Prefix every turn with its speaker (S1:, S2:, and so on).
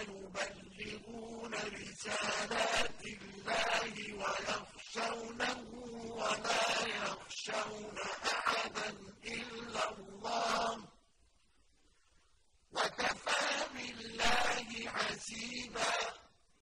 S1: يُبَلِّغُونَ رِسَالَاتِ اللَّهِ وَيَخْشَوْنَهُ